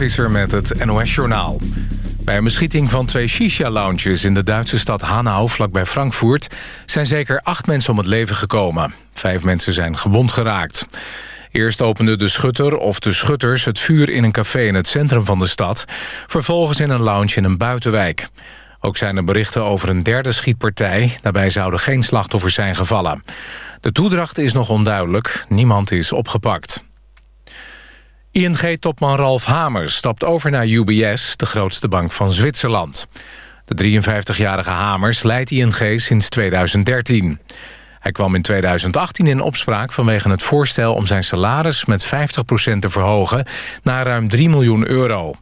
Visser met het NOS-journaal. Bij een beschieting van twee shisha-lounges in de Duitse stad Hanau... vlakbij Frankfurt, zijn zeker acht mensen om het leven gekomen. Vijf mensen zijn gewond geraakt. Eerst opende de schutter of de schutters het vuur in een café in het centrum van de stad... vervolgens in een lounge in een buitenwijk. Ook zijn er berichten over een derde schietpartij. Daarbij zouden geen slachtoffers zijn gevallen. De toedracht is nog onduidelijk. Niemand is opgepakt. ING-topman Ralf Hamers stapt over naar UBS, de grootste bank van Zwitserland. De 53-jarige Hamers leidt ING sinds 2013. Hij kwam in 2018 in opspraak vanwege het voorstel om zijn salaris met 50% te verhogen naar ruim 3 miljoen euro.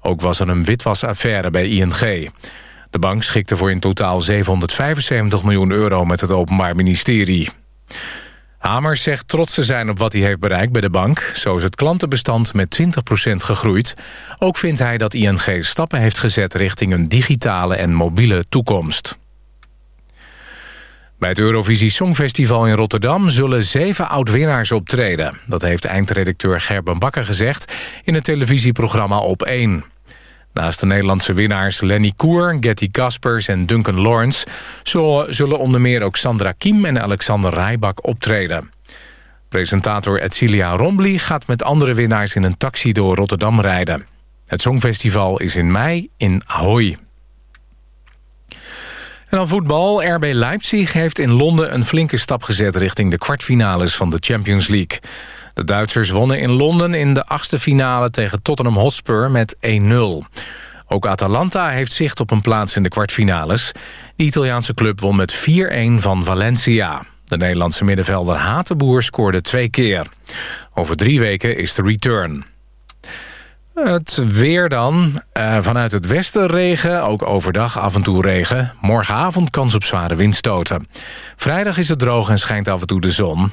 Ook was er een witwasaffaire bij ING. De bank schikte voor in totaal 775 miljoen euro met het Openbaar Ministerie. Hamers zegt trots te zijn op wat hij heeft bereikt bij de bank. Zo is het klantenbestand met 20% gegroeid. Ook vindt hij dat ING stappen heeft gezet richting een digitale en mobiele toekomst. Bij het Eurovisie Songfestival in Rotterdam zullen zeven oud-winnaars optreden. Dat heeft eindredacteur Gerben Bakker gezegd in het televisieprogramma Op 1. Naast de Nederlandse winnaars Lenny Koer, Getty Kaspers en Duncan Lawrence... zullen onder meer ook Sandra Kiem en Alexander Rijbak optreden. Presentator Edcilia Rombly gaat met andere winnaars in een taxi door Rotterdam rijden. Het Songfestival is in mei in Ahoy. En dan voetbal. RB Leipzig heeft in Londen een flinke stap gezet... richting de kwartfinales van de Champions League. De Duitsers wonnen in Londen in de achtste finale tegen Tottenham Hotspur met 1-0. Ook Atalanta heeft zicht op een plaats in de kwartfinales. De Italiaanse club won met 4-1 van Valencia. De Nederlandse middenvelder Hatenboer scoorde twee keer. Over drie weken is de return. Het weer dan. Uh, vanuit het westen regen, ook overdag af en toe regen. Morgenavond kans op zware windstoten. Vrijdag is het droog en schijnt af en toe de zon.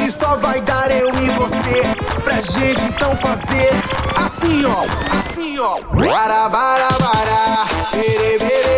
e só vai dar eu e você. Pra gente então fazer assim, ó, assim, ó. Bara, bara, bara, bere, bere.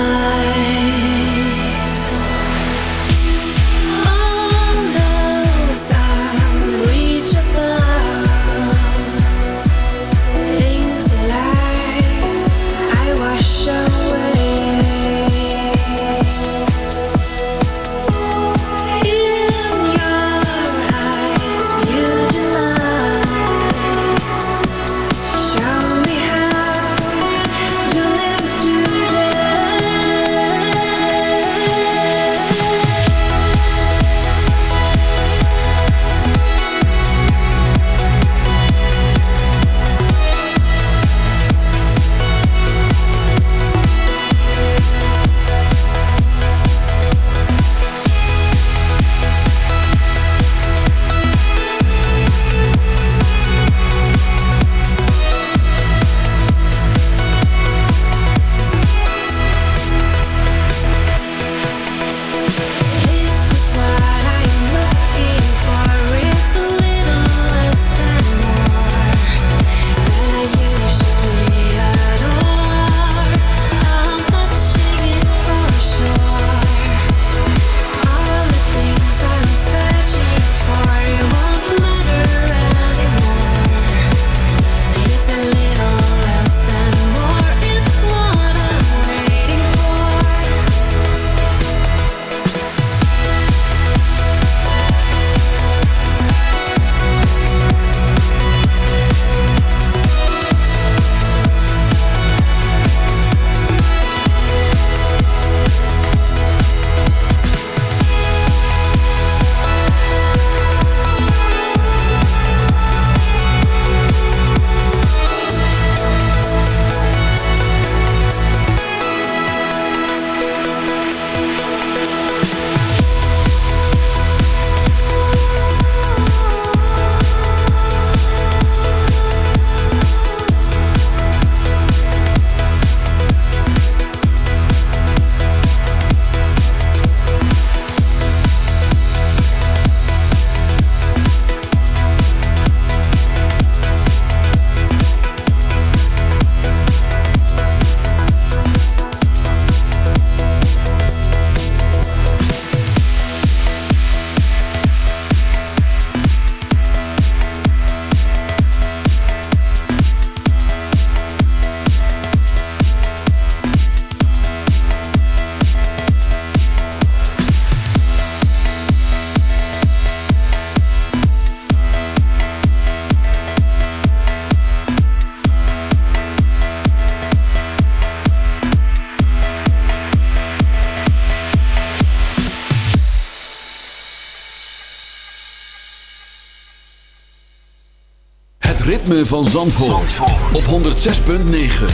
Van Zandvoort, op 106.9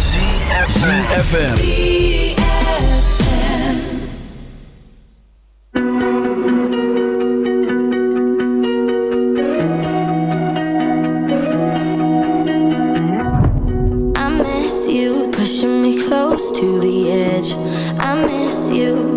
CFFM I miss you, pushing me close to the edge. I miss you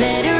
Let it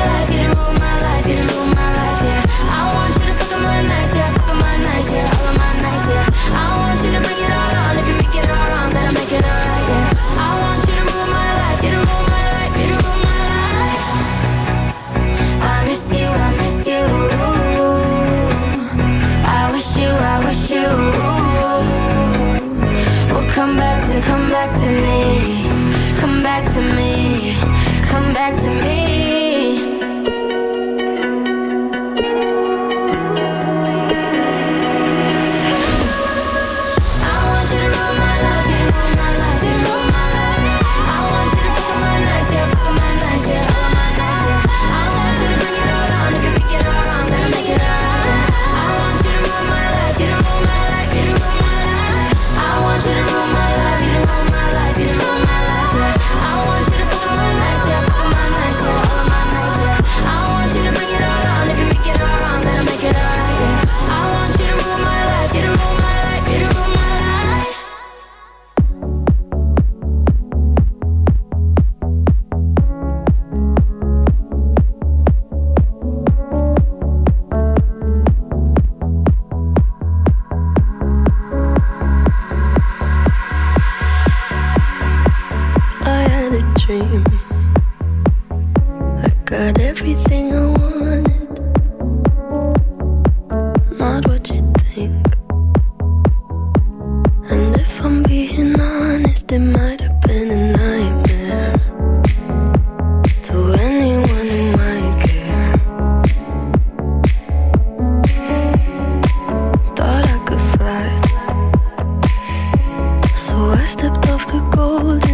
I stepped off the golden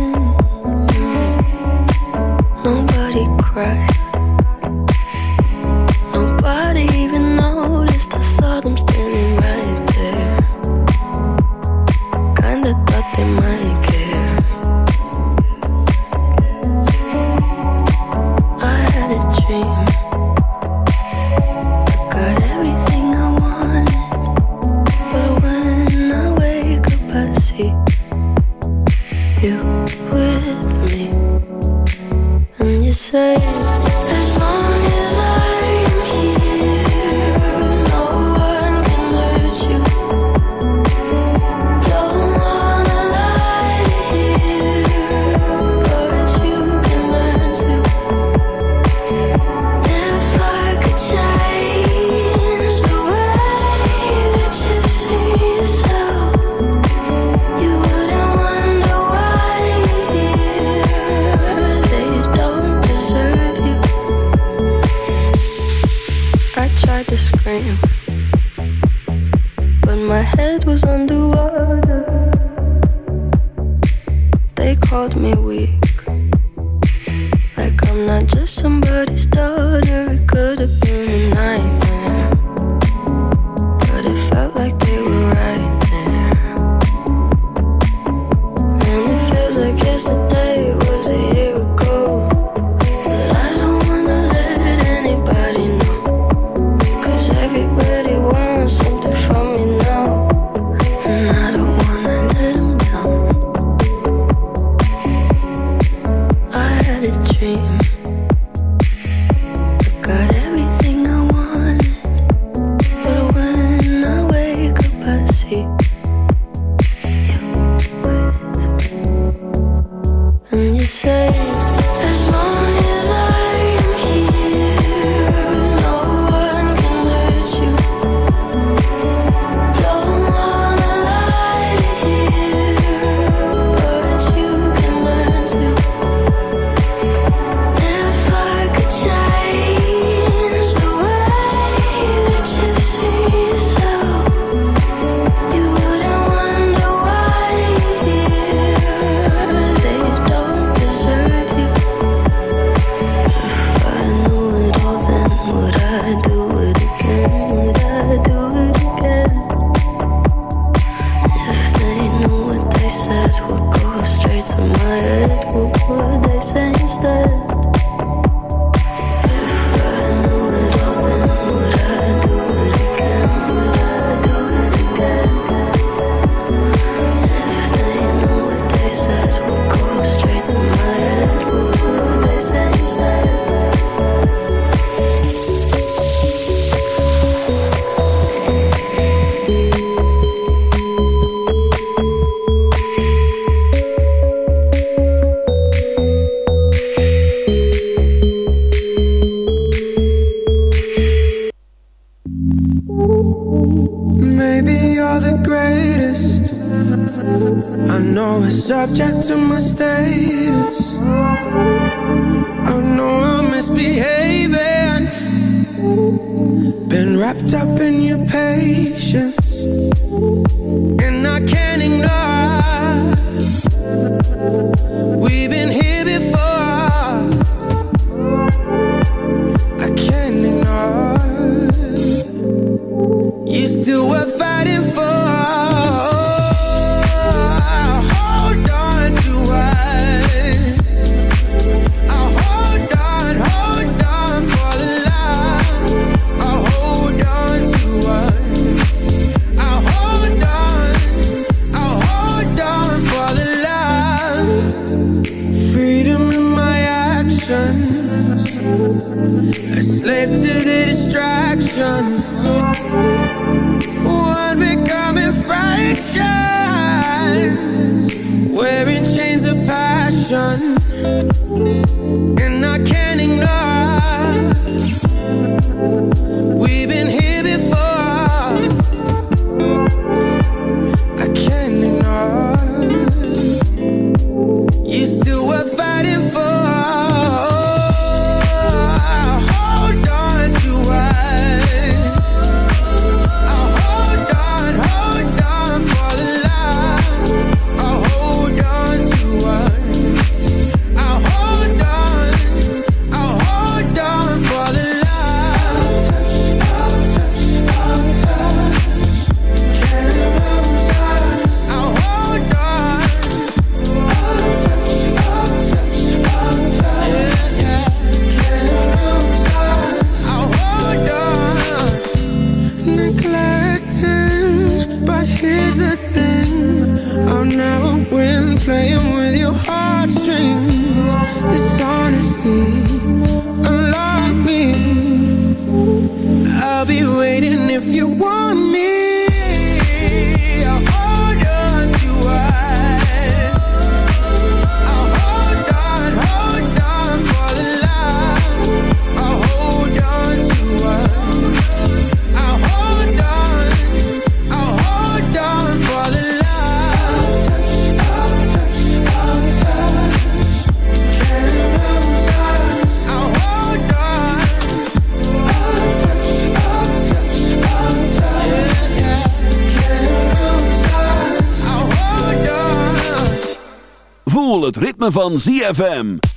world van ZFM.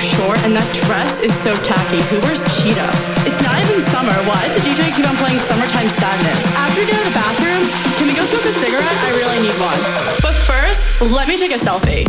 Short, and that dress is so tacky. Who wears cheetah? It's not even summer. Why does the DJ keep on playing Summertime Sadness? After we get out of the bathroom, can we go smoke a cigarette? I really need one. But first, let me take a selfie.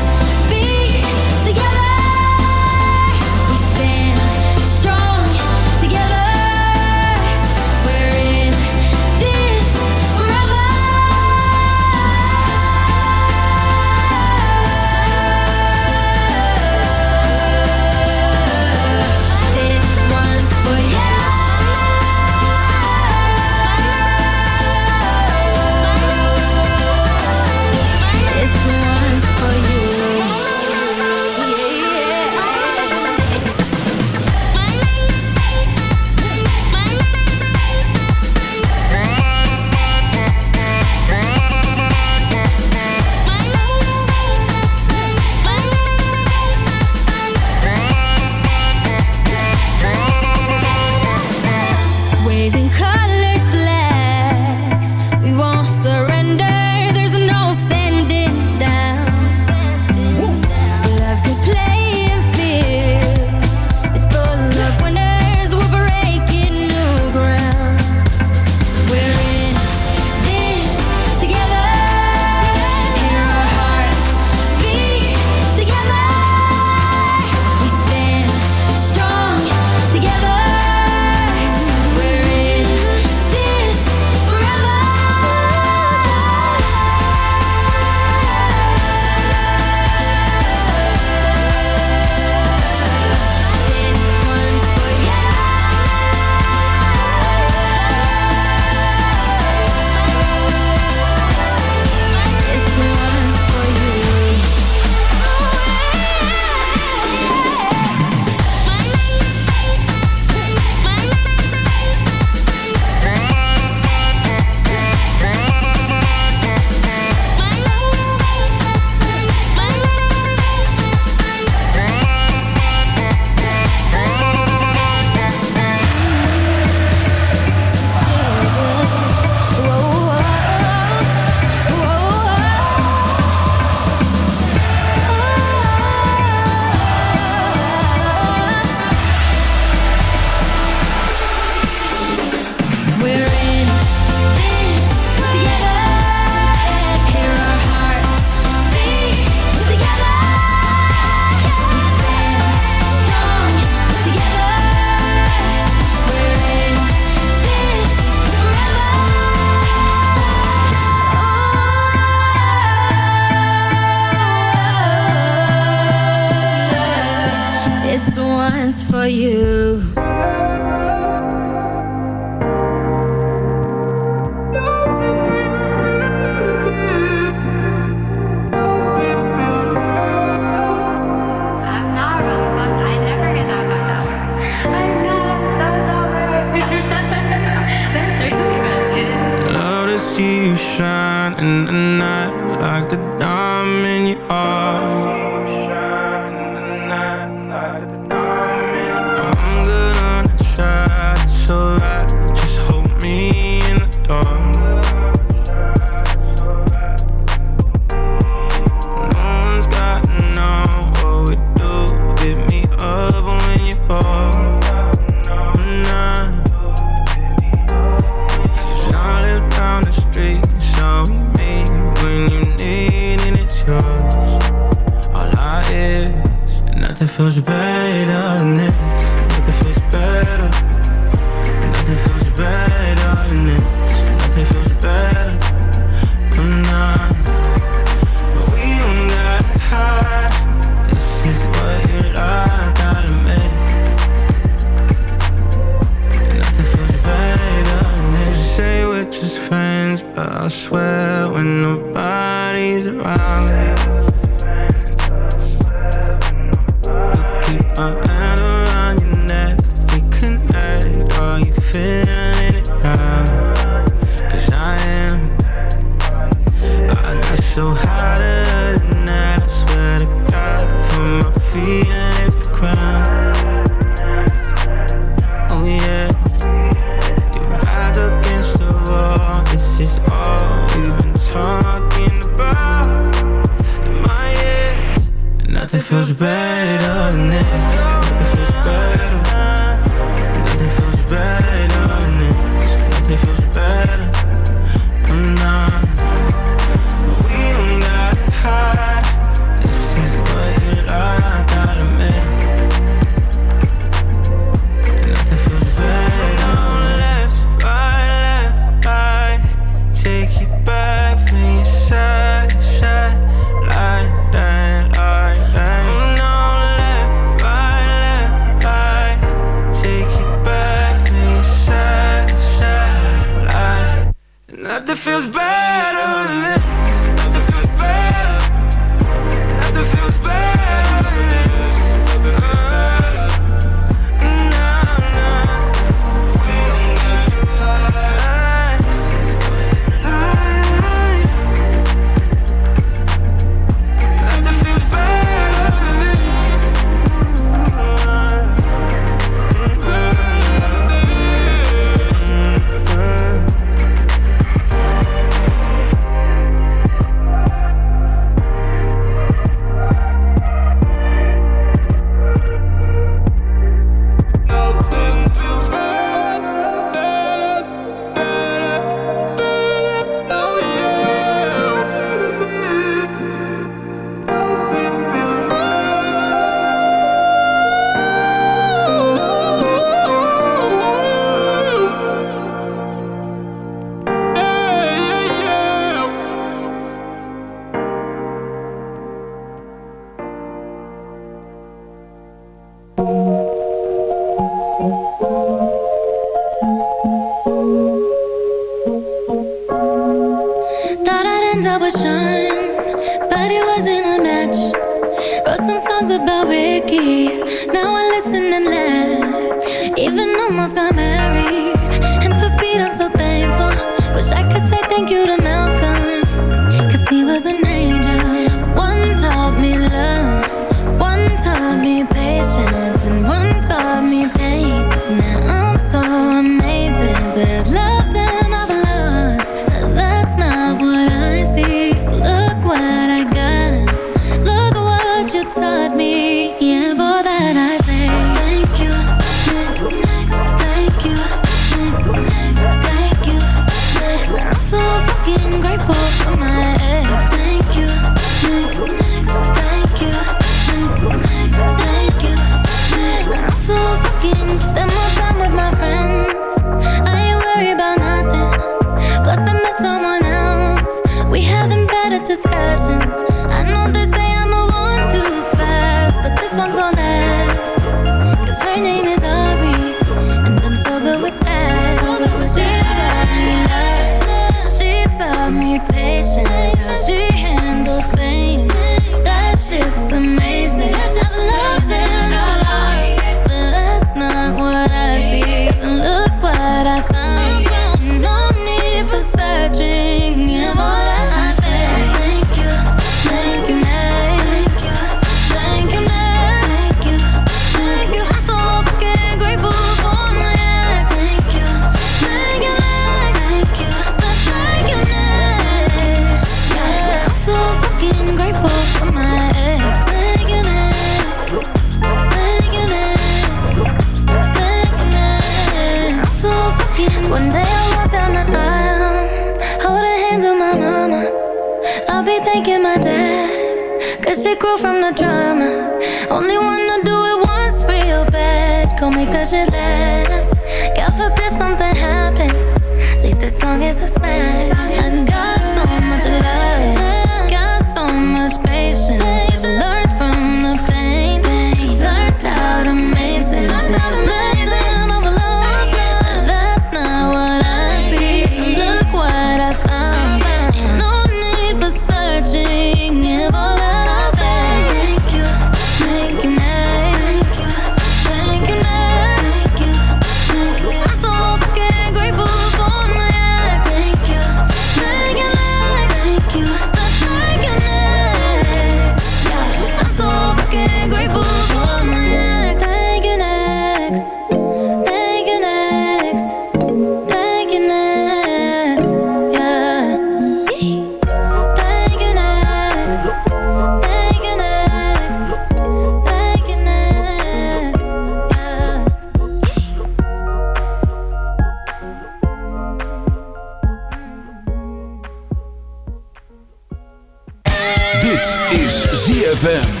ZFM.